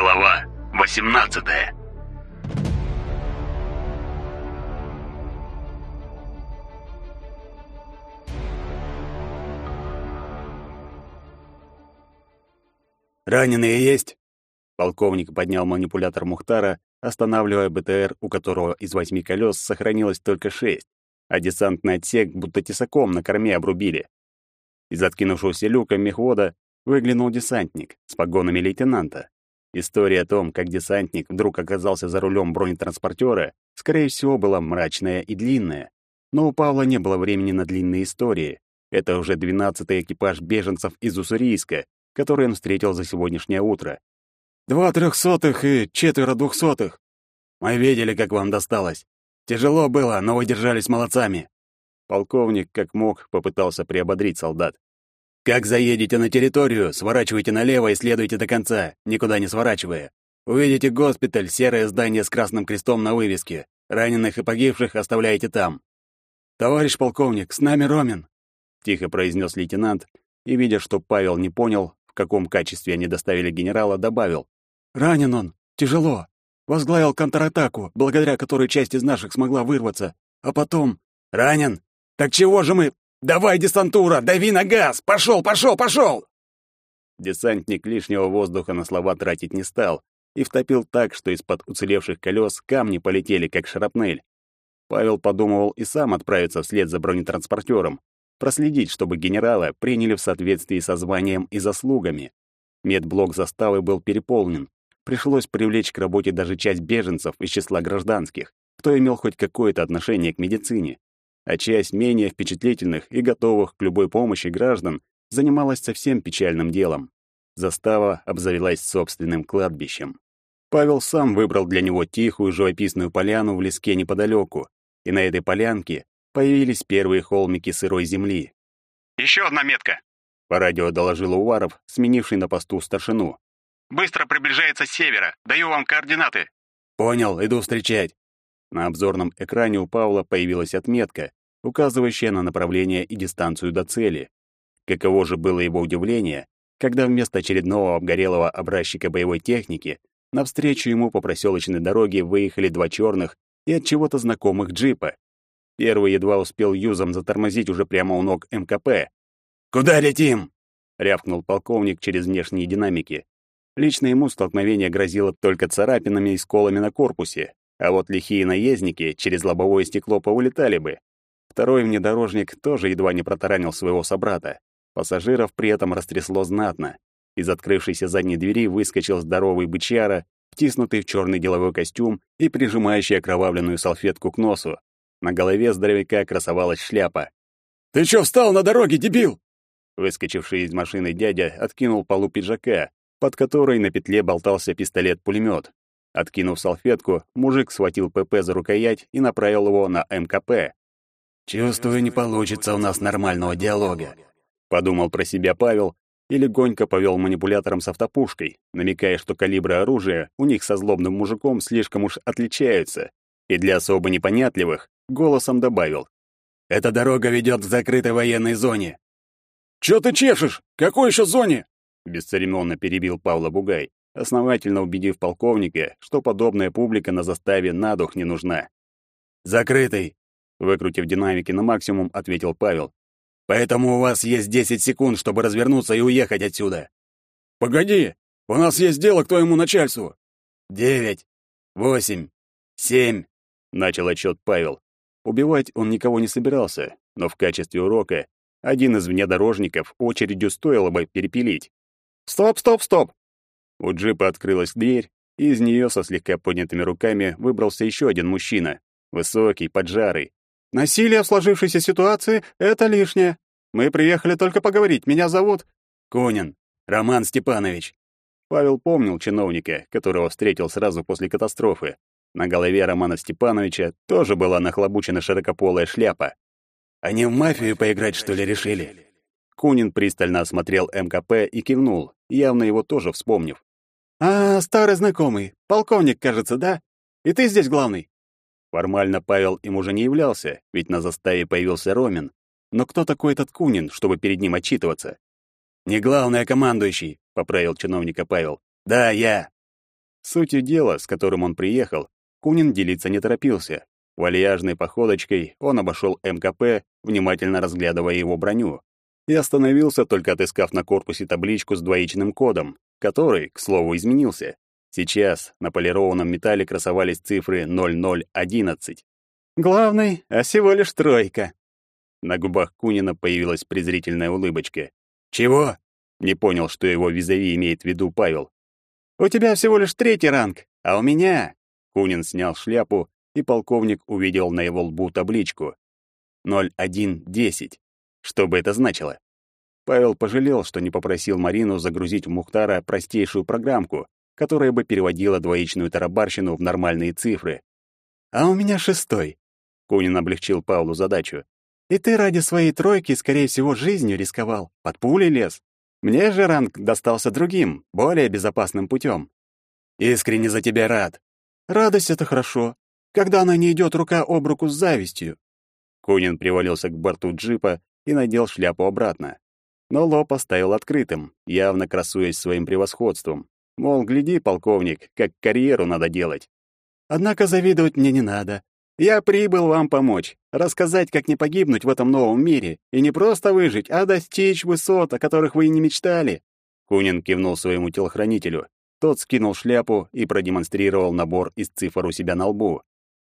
Глава 18 «Раненые есть?» Полковник поднял манипулятор Мухтара, останавливая БТР, у которого из восьми колес сохранилось только шесть, а десантный отсек будто тесаком на корме обрубили. Из откинувшегося люка мехвода выглянул десантник с погонами лейтенанта. История о том, как десантник вдруг оказался за рулем бронетранспортера, скорее всего, была мрачная и длинная. Но у Павла не было времени на длинные истории. Это уже двенадцатый экипаж беженцев из Уссурийска, который он встретил за сегодняшнее утро. Два трехсотых и четверо двухсотых. Мы видели, как вам досталось. Тяжело было, но вы держались молодцами. Полковник, как мог, попытался приободрить солдат. Как заедете на территорию, сворачивайте налево и следуйте до конца, никуда не сворачивая. Увидите госпиталь, серое здание с красным крестом на вывеске. Раненых и погибших оставляете там. Товарищ полковник, с нами Ромин, тихо произнес лейтенант, и видя, что Павел не понял, в каком качестве они доставили генерала, добавил: Ранен он, тяжело. Возглавил контратаку, благодаря которой часть из наших смогла вырваться. А потом... Ранен? Так чего же мы... Давай, десантура, дави на газ! Пошел, пошел, пошел! Десантник лишнего воздуха на слова тратить не стал и втопил так, что из-под уцелевших колес камни полетели, как шрапнель. Павел подумывал и сам отправиться вслед за бронетранспортером, проследить, чтобы генерала приняли в соответствии со званием и заслугами. Медблок заставы был переполнен, пришлось привлечь к работе даже часть беженцев из числа гражданских, кто имел хоть какое-то отношение к медицине. А часть менее впечатлительных и готовых к любой помощи граждан занималась совсем печальным делом. Застава обзавелась собственным кладбищем. Павел сам выбрал для него тихую живописную поляну в леске неподалеку, и на этой полянке появились первые холмики сырой земли. «Еще одна метка!» — по радио доложил Уваров, сменивший на посту старшину. Быстро приближается с севера. Даю вам координаты. Понял, иду встречать. На обзорном экране у Павла появилась отметка, указывающая на направление и дистанцию до цели. Каково же было его удивление, когда вместо очередного обгорелого образчика боевой техники навстречу ему по проселочной дороге выехали два черных и от чего-то знакомых джипа. Первый едва успел юзом затормозить уже прямо у ног МКП. «Куда летим?» — рявкнул полковник через внешние динамики. Лично ему столкновение грозило только царапинами и сколами на корпусе, а вот лихие наездники через лобовое стекло поулетали бы. Второй внедорожник тоже едва не протаранил своего собрата. Пассажиров при этом растрясло знатно. Из открывшейся задней двери выскочил здоровый бычара, втиснутый в черный деловой костюм и прижимающий окровавленную салфетку к носу. На голове здоровяка красовалась шляпа. «Ты чё встал на дороге, дебил?» Выскочивший из машины дядя откинул полу пиджака, под которой на петле болтался пистолет-пулемет. Откинув салфетку, мужик схватил ПП за рукоять и направил его на МКП. «Чувствую, не получится у нас нормального диалога», — подумал про себя Павел и легонько повел манипулятором с автопушкой, намекая, что калибры оружия у них со злобным мужиком слишком уж отличаются, и для особо непонятливых голосом добавил. «Эта дорога ведет к закрытой военной зоне». «Чё ты чешешь? Какой еще зоне?» бесцеремонно перебил Павла Бугай, основательно убедив полковника, что подобная публика на заставе на дух не нужна. «Закрытый!» — выкрутив динамики на максимум, ответил Павел. «Поэтому у вас есть десять секунд, чтобы развернуться и уехать отсюда». «Погоди! У нас есть дело к твоему начальству!» «Девять, восемь, семь!» — начал отчет Павел. Убивать он никого не собирался, но в качестве урока один из внедорожников очередью стоило бы перепилить. «Стоп, стоп, стоп!» У джипа открылась дверь, и из нее со слегка поднятыми руками выбрался еще один мужчина. Высокий, поджарый. «Насилие в сложившейся ситуации — это лишнее. Мы приехали только поговорить. Меня зовут...» «Конин. Роман Степанович». Павел помнил чиновника, которого встретил сразу после катастрофы. На голове Романа Степановича тоже была нахлобучена широкополая шляпа. «Они в мафию поиграть, что ли, решили?» Кунин пристально осмотрел МКП и кивнул, явно его тоже вспомнив. «А, старый знакомый, полковник, кажется, да? И ты здесь главный?» Формально Павел им уже не являлся, ведь на заставе появился Ромин. Но кто такой этот Кунин, чтобы перед ним отчитываться? «Не главный, а командующий», — поправил чиновника Павел. «Да, я». Сутью дела, с которым он приехал, Кунин делиться не торопился. Вальяжной походочкой он обошел МКП, внимательно разглядывая его броню, и остановился, только отыскав на корпусе табличку с двоичным кодом, который, к слову, изменился. Сейчас на полированном металле красовались цифры 0011. «Главный, а всего лишь тройка». На губах Кунина появилась презрительная улыбочка. «Чего?» — не понял, что его визави имеет в виду Павел. «У тебя всего лишь третий ранг, а у меня...» Кунин снял шляпу, и полковник увидел на его лбу табличку. 0110. Что бы это значило? Павел пожалел, что не попросил Марину загрузить в Мухтара простейшую программку, которая бы переводила двоичную тарабарщину в нормальные цифры. «А у меня шестой», — Кунин облегчил Павлу задачу. «И ты ради своей тройки, скорее всего, жизнью рисковал, под пулей лез. Мне же ранг достался другим, более безопасным путем. Искренне за тебя рад. Радость — это хорошо, когда она не идет рука об руку с завистью». Кунин привалился к борту джипа и надел шляпу обратно но лоб оставил открытым, явно красуясь своим превосходством. Мол, гляди, полковник, как карьеру надо делать. Однако завидовать мне не надо. Я прибыл вам помочь, рассказать, как не погибнуть в этом новом мире, и не просто выжить, а достичь высот, о которых вы и не мечтали. Кунин кивнул своему телохранителю. Тот скинул шляпу и продемонстрировал набор из цифр у себя на лбу.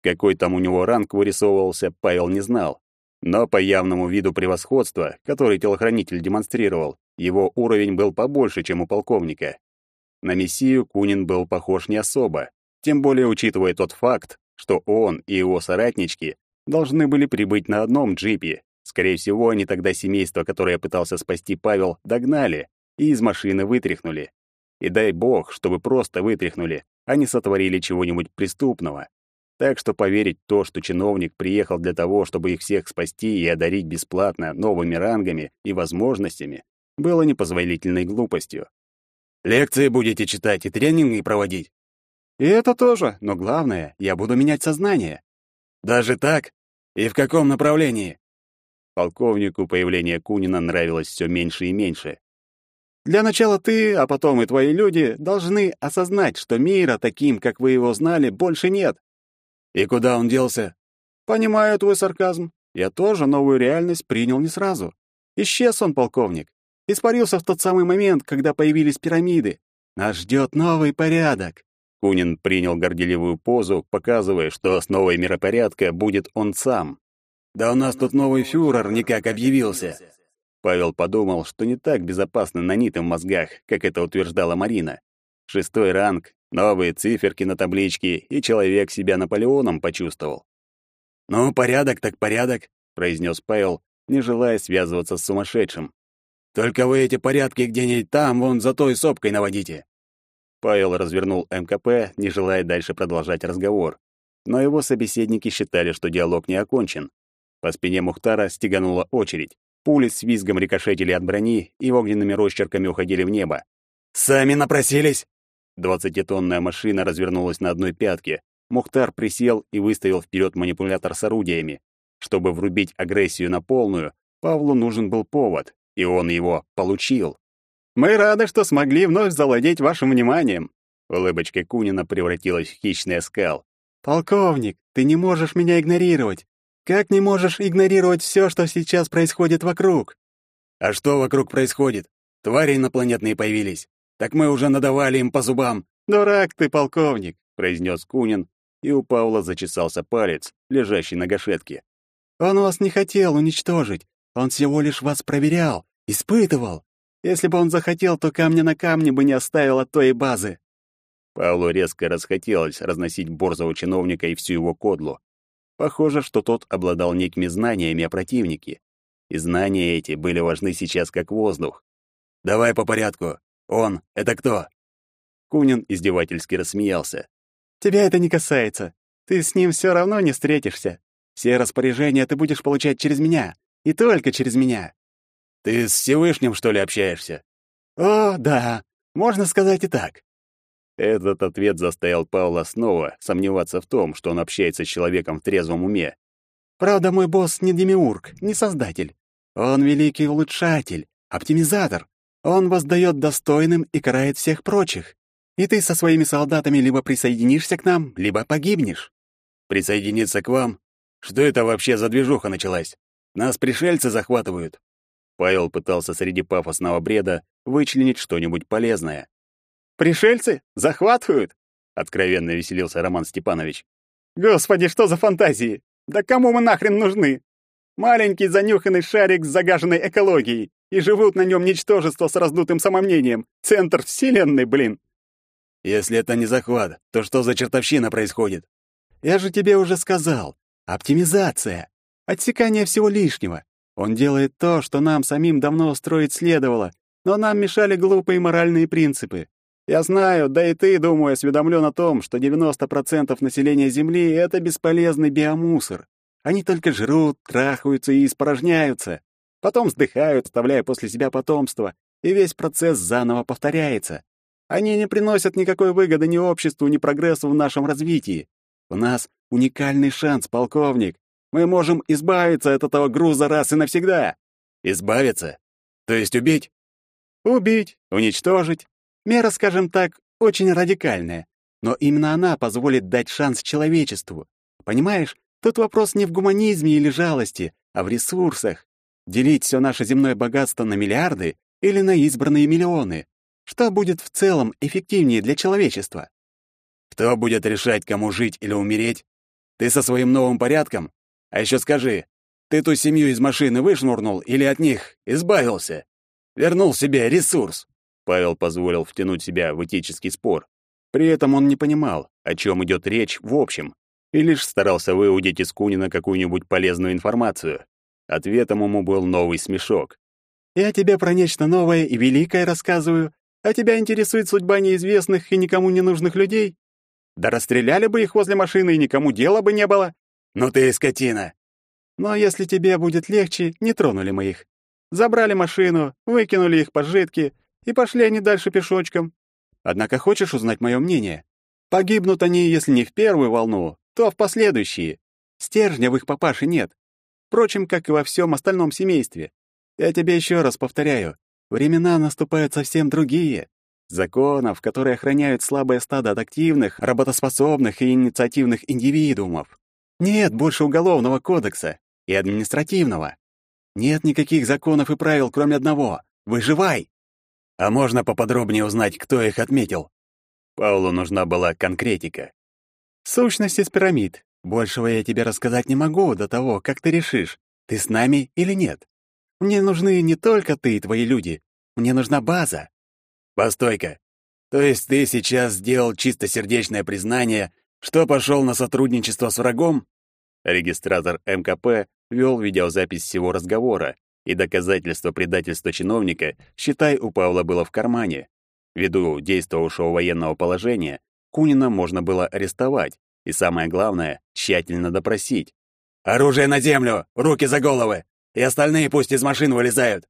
Какой там у него ранг вырисовывался, Павел не знал. Но по явному виду превосходства, который телохранитель демонстрировал, его уровень был побольше, чем у полковника. На Мессию Кунин был похож не особо, тем более учитывая тот факт, что он и его соратнички должны были прибыть на одном джипе. Скорее всего, они тогда семейство, которое пытался спасти Павел, догнали и из машины вытряхнули. И дай бог, чтобы просто вытряхнули, а не сотворили чего-нибудь преступного. Так что поверить в то, что чиновник приехал для того, чтобы их всех спасти и одарить бесплатно новыми рангами и возможностями, было непозволительной глупостью. «Лекции будете читать и тренинги проводить?» «И это тоже, но главное, я буду менять сознание». «Даже так? И в каком направлении?» Полковнику появление Кунина нравилось все меньше и меньше. Для начала ты, а потом и твои люди должны осознать, что мира таким, как вы его знали, больше нет. И куда он делся? Понимаю твой сарказм. Я тоже новую реальность принял не сразу. Исчез он, полковник. Испарился в тот самый момент, когда появились пирамиды. Нас ждет новый порядок. Кунин принял горделивую позу, показывая, что основой миропорядка будет он сам. «Да у нас тут новый фюрер никак объявился». Павел подумал, что не так безопасно на нитом мозгах, как это утверждала Марина. Шестой ранг, Новые циферки на табличке, и человек себя Наполеоном почувствовал. «Ну, порядок так порядок», — произнес Павел, не желая связываться с сумасшедшим. «Только вы эти порядки где-нибудь там, вон за той сопкой наводите». Павел развернул МКП, не желая дальше продолжать разговор. Но его собеседники считали, что диалог не окончен. По спине Мухтара стеганула очередь. Пули с визгом рикошетили от брони и огненными росчерками уходили в небо. «Сами напросились!» Двадцатитонная машина развернулась на одной пятке. Мухтар присел и выставил вперед манипулятор с орудиями. Чтобы врубить агрессию на полную, Павлу нужен был повод, и он его получил. «Мы рады, что смогли вновь завладеть вашим вниманием», Улыбочка Кунина превратилась в хищный оскал. «Полковник, ты не можешь меня игнорировать. Как не можешь игнорировать все, что сейчас происходит вокруг?» «А что вокруг происходит? Твари инопланетные появились. Так мы уже надавали им по зубам. Дурак ты, полковник, произнес Кунин, и у Павла зачесался палец, лежащий на гашетке. Он вас не хотел уничтожить. Он всего лишь вас проверял, испытывал. Если бы он захотел, то камня на камне бы не оставил от той базы. Павлу резко расхотелось разносить борзого чиновника и всю его кодлу. Похоже, что тот обладал некими знаниями о противнике. И знания эти были важны сейчас как воздух. «Давай по порядку. «Он — это кто?» Кунин издевательски рассмеялся. «Тебя это не касается. Ты с ним все равно не встретишься. Все распоряжения ты будешь получать через меня. И только через меня». «Ты с Всевышним, что ли, общаешься?» «О, да. Можно сказать и так». Этот ответ заставил Павла снова сомневаться в том, что он общается с человеком в трезвом уме. «Правда, мой босс не демиург, не создатель. Он великий улучшатель, оптимизатор. Он воздает достойным и карает всех прочих. И ты со своими солдатами либо присоединишься к нам, либо погибнешь. Присоединиться к вам? Что это вообще за движуха началась? Нас пришельцы захватывают. Павел пытался среди пафосного бреда вычленить что-нибудь полезное. Пришельцы захватывают? Откровенно веселился Роман Степанович. Господи, что за фантазии? Да кому мы нахрен нужны? Маленький занюханный шарик с загаженной экологией, и живут на нем ничтожество с раздутым самомнением. Центр вселенной, блин. Если это не захват, то что за чертовщина происходит? Я же тебе уже сказал. Оптимизация. Отсекание всего лишнего. Он делает то, что нам самим давно строить следовало, но нам мешали глупые моральные принципы. Я знаю, да и ты, думаю, осведомлен о том, что 90% населения Земли — это бесполезный биомусор. Они только жрут, трахаются и испорожняются. Потом вздыхают, оставляя после себя потомство, и весь процесс заново повторяется. Они не приносят никакой выгоды ни обществу, ни прогрессу в нашем развитии. У нас уникальный шанс, полковник. Мы можем избавиться от этого груза раз и навсегда. Избавиться? То есть убить? Убить, уничтожить. Мера, скажем так, очень радикальная. Но именно она позволит дать шанс человечеству. Понимаешь, тут вопрос не в гуманизме или жалости, а в ресурсах. Делить все наше земное богатство на миллиарды или на избранные миллионы. Что будет в целом эффективнее для человечества? Кто будет решать, кому жить или умереть? Ты со своим новым порядком? А еще скажи, ты ту семью из машины вышнурнул или от них избавился? Вернул себе ресурс. Павел позволил втянуть себя в этический спор. При этом он не понимал, о чем идет речь в общем, и лишь старался выудить из Кунина какую-нибудь полезную информацию. Ответом ему был новый смешок. «Я тебе про нечто новое и великое рассказываю, а тебя интересует судьба неизвестных и никому не нужных людей? Да расстреляли бы их возле машины, и никому дела бы не было. Ну ты скотина. Но если тебе будет легче, не тронули мы их. Забрали машину, выкинули их пожитки, и пошли они дальше пешочком. Однако хочешь узнать мое мнение? Погибнут они, если не в первую волну, то в последующие. Стержня в их папаше нет. Впрочем, как и во всем остальном семействе. Я тебе еще раз повторяю, времена наступают совсем другие. Законов, которые охраняют слабое стадо от активных, работоспособных и инициативных индивидуумов. Нет больше уголовного кодекса и административного. Нет никаких законов и правил, кроме одного — выживай. А можно поподробнее узнать, кто их отметил? Паулу нужна была конкретика. Сущность из пирамид. Большего я тебе рассказать не могу до того, как ты решишь, ты с нами или нет. Мне нужны не только ты и твои люди. Мне нужна база. Постой-ка. То есть ты сейчас сделал чистосердечное признание, что пошел на сотрудничество с врагом? Регистратор МКП вел видеозапись всего разговора, и доказательство предательства чиновника, считай, у Павла было в кармане. Ввиду действовавшего военного положения, Кунина можно было арестовать, и самое главное, тщательно допросить. «Оружие на землю! Руки за головы! И остальные пусть из машин вылезают!»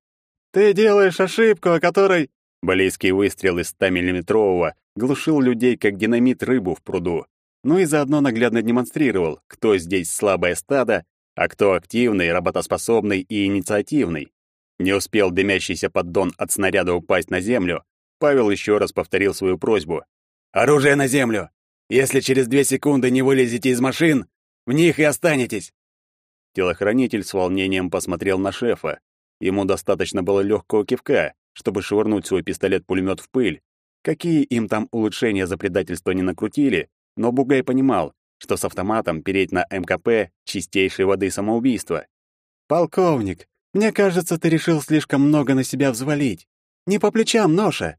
«Ты делаешь ошибку, о которой...» Баллийский выстрел из 100-миллиметрового глушил людей, как динамит рыбу в пруду. Ну и заодно наглядно демонстрировал, кто здесь слабое стадо, а кто активный, работоспособный и инициативный. Не успел дымящийся поддон от снаряда упасть на землю, Павел еще раз повторил свою просьбу. «Оружие на землю! Если через две секунды не вылезете из машин, в них и останетесь!» Телохранитель с волнением посмотрел на шефа. Ему достаточно было легкого кивка, чтобы швырнуть свой пистолет-пулемет в пыль. Какие им там улучшения за предательство не накрутили, но Бугай понимал, что с автоматом переть на МКП — чистейшей воды самоубийство. «Полковник, мне кажется, ты решил слишком много на себя взвалить. Не по плечам ноша.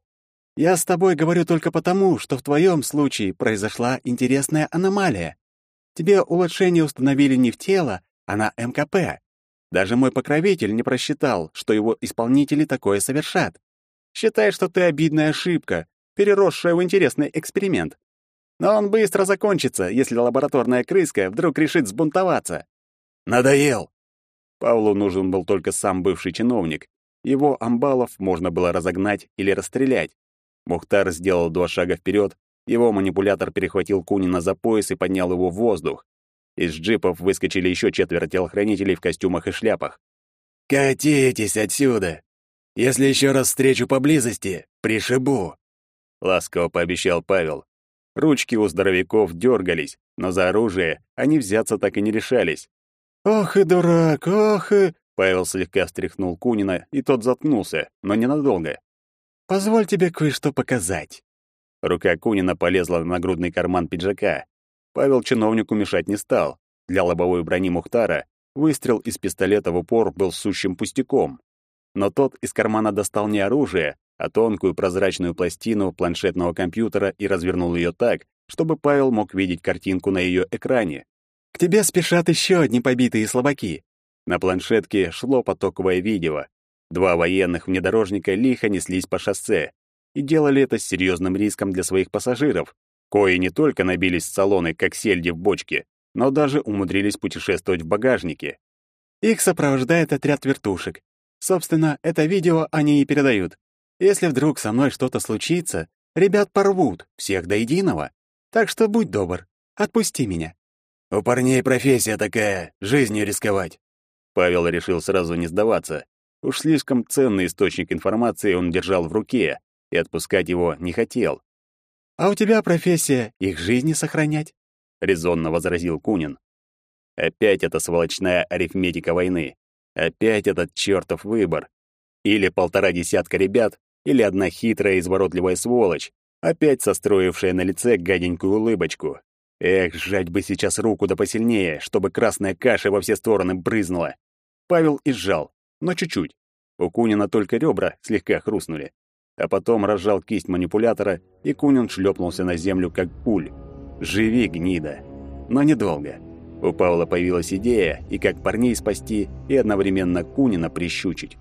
Я с тобой говорю только потому, что в твоем случае произошла интересная аномалия. Тебе улучшение установили не в тело, а на МКП. Даже мой покровитель не просчитал, что его исполнители такое совершат. Считай, что ты обидная ошибка, переросшая в интересный эксперимент. Но он быстро закончится, если лабораторная крыска вдруг решит сбунтоваться. Надоел. Павлу нужен был только сам бывший чиновник. Его амбалов можно было разогнать или расстрелять. Мухтар сделал два шага вперед, его манипулятор перехватил Кунина за пояс и поднял его в воздух. Из джипов выскочили еще четверо телохранителей в костюмах и шляпах. «Катитесь отсюда!» Если еще раз встречу поблизости, пришибу», — ласково пообещал Павел. Ручки у здоровяков дергались, но за оружие они взяться так и не решались. «Ох и дурак, ох и...» Павел слегка встряхнул Кунина, и тот заткнулся, но ненадолго. «Позволь тебе кое-что показать». Рука Кунина полезла в нагрудный карман пиджака. Павел чиновнику мешать не стал. Для лобовой брони Мухтара выстрел из пистолета в упор был сущим пустяком. Но тот из кармана достал не оружие, а тонкую прозрачную пластину планшетного компьютера и развернул ее так, чтобы Павел мог видеть картинку на ее экране. «К тебе спешат еще одни побитые слабаки». На планшетке шло потоковое видео. Два военных внедорожника лихо неслись по шоссе и делали это с серьезным риском для своих пассажиров, кои не только набились в салоны, как сельди в бочке, но даже умудрились путешествовать в багажнике. Их сопровождает отряд вертушек. Собственно, это видео они и передают. Если вдруг со мной что-то случится, ребят порвут, всех до единого. Так что будь добр, отпусти меня. У парней профессия такая, жизнью рисковать. Павел решил сразу не сдаваться. Уж слишком ценный источник информации он держал в руке, и отпускать его не хотел. «А у тебя профессия их жизни сохранять?» — резонно возразил Кунин. Опять эта сволочная арифметика войны. Опять этот чертов выбор. Или полтора десятка ребят, или одна хитрая изворотливая сволочь, опять состроившая на лице гаденькую улыбочку. Эх, сжать бы сейчас руку да посильнее, чтобы красная каша во все стороны брызнула. Павел и но чуть-чуть. У Кунина только ребра слегка хрустнули. А потом разжал кисть манипулятора, и Кунин шлепнулся на землю, как пуль. «Живи, гнида!» Но недолго. У Павла появилась идея, и как парней спасти, и одновременно Кунина прищучить.